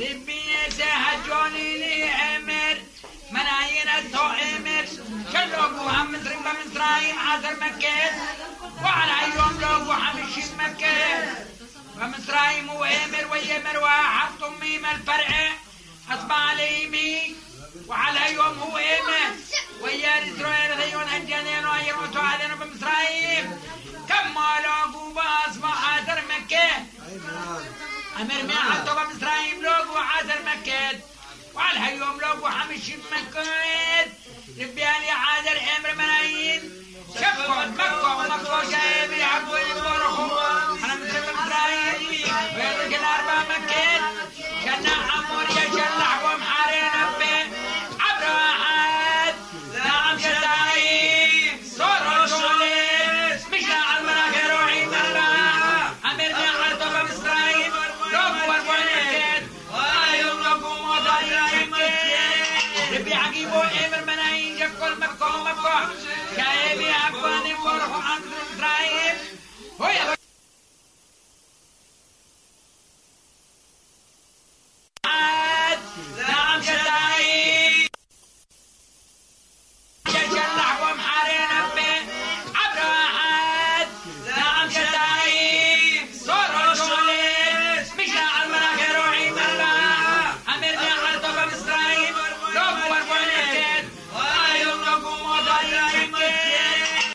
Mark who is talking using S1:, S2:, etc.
S1: ربي سهجوني لي أمر مناين التو أمر شلوكو هم مصر بمصرايم عذر مكة وعلى يوم لوكو حمشي مكة ومصرايم وامر ويمر واحد طميم الفرع اصبع على يمين وعلى يوم هو أمر ويا اسرائيل ذيون هجانين ويروتوا علينا بمصرايم كم لوكو باصبح عذر مكة أمر ما حطوا وعلى هاليوم لوق وحمشي مكة ربياني عازر أمر ملايين. شفوا مكة ومكة جايب يعبوا يبرخوا أنا مثل بمصرايم ويدرك الأربع مكة Kaemi Akbani Borho Andrew Drive.